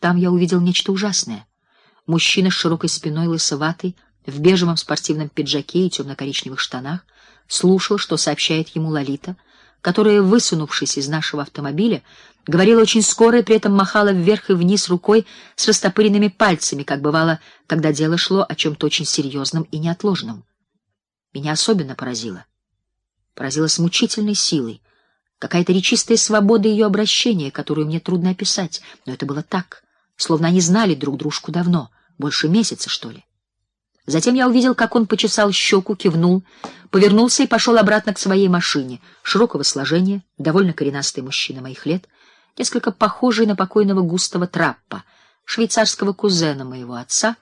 Там я увидел нечто ужасное. Мужчина с широкой спиной, лысоватый, в бежевом спортивном пиджаке и темно-коричневых штанах, слушал, что сообщает ему Лолита, которая, высунувшись из нашего автомобиля, говорила очень скоро и при этом махала вверх и вниз рукой с растопыренными пальцами, как бывало, когда дело шло о чем то очень серьезном и неотложном. Меня особенно поразило. Поразило с мучительной силой, какая-то речистая свобода ее обращения, которую мне трудно описать, но это было так, словно они знали друг дружку давно, больше месяца, что ли. Затем я увидел, как он почесал щеку, кивнул, повернулся и пошел обратно к своей машине, широкого сложения, довольно коренастый мужчина моих лет, несколько похожий на покойного Густава Траппа, швейцарского кузена моего отца,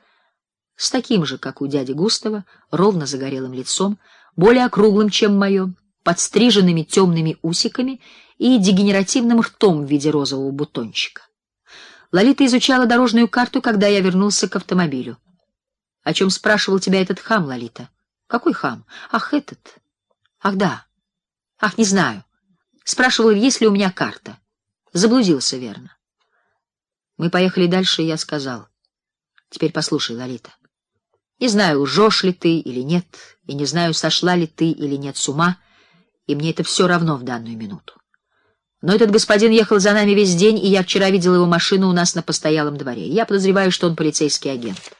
с таким же, как у дяди Густава, ровно загорелым лицом, более округлым, чем мое, подстриженными темными усиками и дегенеративным ртом в виде розового бутончика. Лолита изучала дорожную карту, когда я вернулся к автомобилю. О чем спрашивал тебя этот хам, Лолита? Какой хам? Ах, этот. Ах, да. Ах, не знаю. Спрашивал, есть ли у меня карта. Заблудился, верно. Мы поехали дальше, и я сказал: "Теперь послушай, Лолита. Не знаю, лжешь ли ты или нет, и не знаю, сошла ли ты или нет с ума, и мне это все равно в данную минуту. Но этот господин ехал за нами весь день, и я вчера видел его машину у нас на постоялом дворе. Я подозреваю, что он полицейский агент.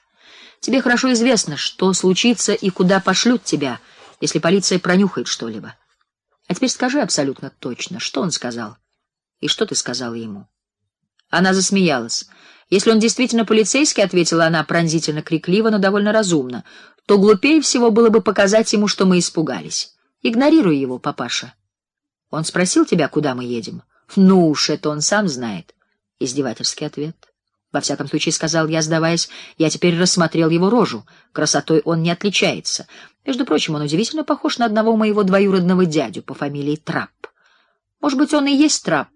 Тебе хорошо известно, что случится и куда пошлют тебя, если полиция пронюхает что-либо. А теперь скажи абсолютно точно, что он сказал и что ты сказала ему. Она засмеялась. Если он действительно полицейский, ответила она пронзительно крикливо, но довольно разумно, то глупее всего было бы показать ему, что мы испугались. Игнорируй его, папаша. Он спросил тебя, куда мы едем. Ну уж это он сам знает. Издевательский ответ. Во всяком случае, сказал я, сдаваясь, я теперь рассмотрел его рожу. Красотой он не отличается. Между прочим, он удивительно похож на одного моего двоюродного дядю по фамилии Трап. Может быть, он и есть Трап.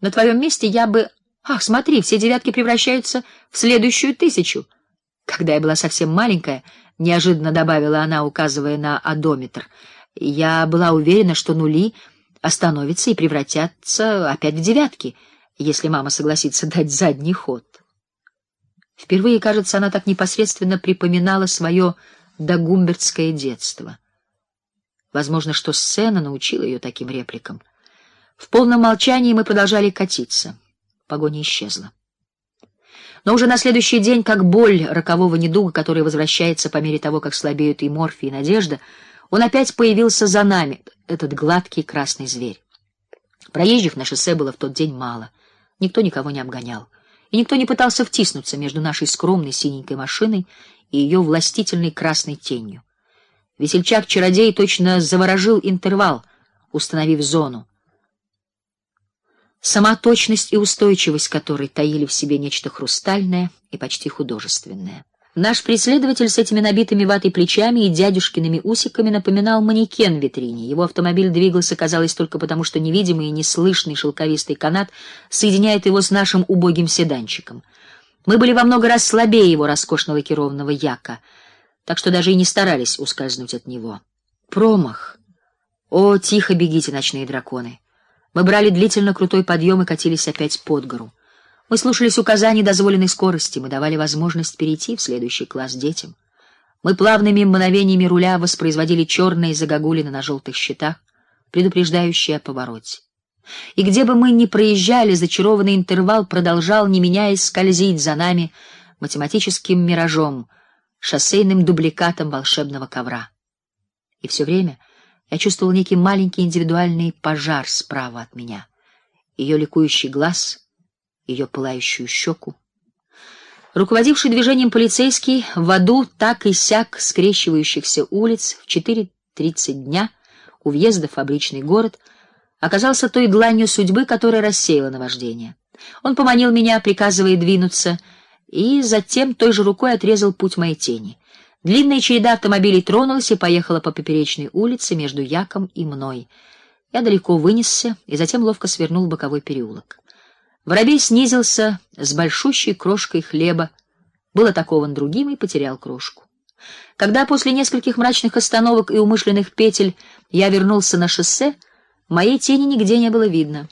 На твоем месте я бы Ах, смотри, все девятки превращаются в следующую тысячу. Когда я была совсем маленькая, неожиданно добавила она, указывая на одометр. Я была уверена, что нули остановятся и превратятся опять в девятки, если мама согласится дать задний ход. Впервые, кажется, она так непосредственно припоминала свое догумбертское детство. Возможно, что сцена научила ее таким репликам. В полном молчании мы продолжали катиться. Погоня исчезла. Но уже на следующий день, как боль рокового недуга, который возвращается по мере того, как слабеют и морфий, и надежда, он опять появился за нами, этот гладкий красный зверь. Проезжих на шоссе было в тот день мало. Никто никого не обгонял и никто не пытался втиснуться между нашей скромной синенькой машиной и ее властительной красной тенью. Весельчак-чародей точно заворожил интервал, установив зону. Сама точность и устойчивость которой таили в себе нечто хрустальное и почти художественное. Наш преследователь с этими набитыми ватой плечами и дядюшкиными усиками напоминал манекен в витрине. Его автомобиль двигался, казалось, только потому, что невидимый и неслышный шелковистый канат соединяет его с нашим убогим седанчиком. Мы были во много раз слабее его роскошно лакированного яка, так что даже и не старались ускользнуть от него. Промах. О, тихо бегите, ночные драконы. Мы брали длительно крутой подъем и катились опять под гору. Мы слушались указаний дозволенной скорости, мы давали возможность перейти в следующий класс детям. Мы плавными мгновениями руля воспроизводили черные загогулины на желтых щитах, предупреждающие о повороте. И где бы мы ни проезжали, зачарованный интервал продолжал, не меняясь, скользить за нами математическим миражом, шоссейным дубликатом волшебного ковра. И все время я чувствовал некий маленький индивидуальный пожар справа от меня. Ее ликующий глаз ее пылающую щеку. Руководивший движением полицейский в аду так и сяк скрещивающихся улиц в 4:30 дня у въезда в фабричный город оказался той дланью судьбы, которая рассеяла наваждение. Он поманил меня, приказывая двинуться, и затем той же рукой отрезал путь моей тени. Длинная череда автомобилей тронулась и поехала по поперечной улице между Яком и мной. Я далеко вынесся и затем ловко свернул в боковой переулок. Воробей снизился с большущей крошкой хлеба, был атакован другим и потерял крошку. Когда после нескольких мрачных остановок и умышленных петель я вернулся на шоссе, моей тени нигде не было видно.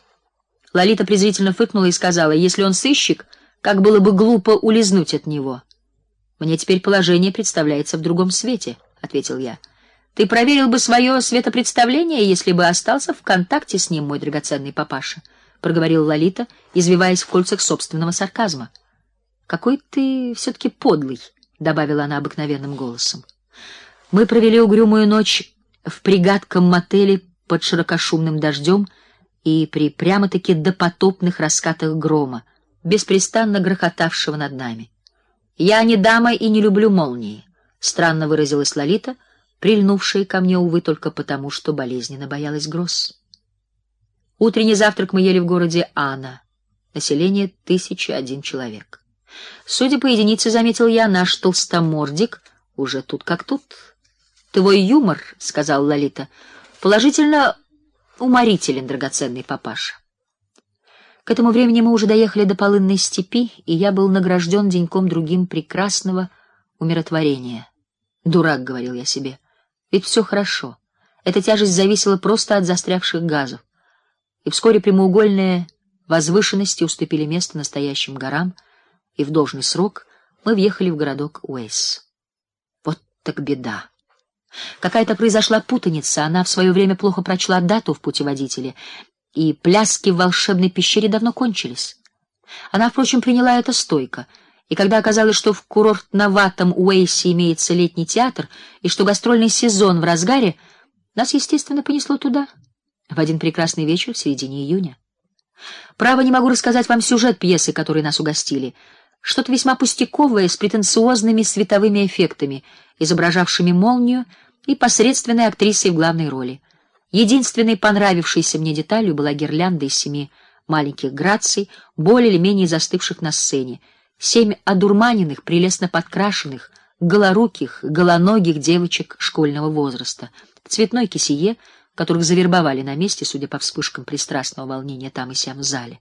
Лолита презрительно фыркнула и сказала: "Если он сыщик, как было бы глупо улизнуть от него. Мне теперь положение представляется в другом свете, ответил я. Ты проверил бы свое светопредставление, если бы остался в контакте с ним, мой драгоценный папаша, проговорил Лолита, извиваясь в кольцах собственного сарказма. Какой ты все таки подлый, добавила она обыкновенным голосом. Мы провели угрюмую ночь в пригадком мотеле под широкошумным дождем и при прямо-таки допотопных раскатах грома, беспрестанно грохотавшего над нами. Я не дама и не люблю молнии, странно выразилась Лолита, прильнувшая ко мне увы только потому, что болезненно боялась гроз. Утренний завтрак мы ели в городе Ана. Население тысяча один человек. Судя по единице, заметил я, наш толстомордик уже тут как тут. Твой юмор, сказал Лолита, положительно уморителен, драгоценный папаша. К этому времени мы уже доехали до полынной степи, и я был награжден деньком другим прекрасного умиротворения. Дурак, говорил я себе. Ведь все хорошо. Эта тяжесть зависела просто от застрявших газов. И вскоре прямоугольные возвышенности уступили место настоящим горам, и в должный срок мы въехали в городок Уэйс. Вот так беда. Какая-то произошла путаница, она в свое время плохо прочла дату в путеводителе, и пляски в волшебной пещере давно кончились. Она, впрочем, приняла это стойко. И когда оказалось, что в курортноватом Уэйсе имеется летний театр и что гастрольный сезон в разгаре, нас, естественно, понесло туда в один прекрасный вечер в середине июня. Право не могу рассказать вам сюжет пьесы, которой нас угостили. Что-то весьма пустяковое с претенциозными световыми эффектами, изображавшими молнию и посредственной актрисой в главной роли. Единственной понравившейся мне деталью была гирлянда из семи маленьких граций, более или менее застывших на сцене, семь одурманенных, прелестно подкрашенных, голоруких, голоногих девочек школьного возраста, в цветной кисее, которых завербовали на месте, судя по вспышкам пристрастного волнения там и сям в зале.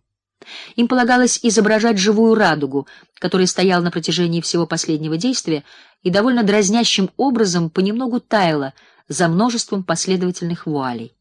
Им полагалось изображать живую радугу, которая стояла на протяжении всего последнего действия и довольно дразнящим образом понемногу таяла за множеством последовательных вуалей.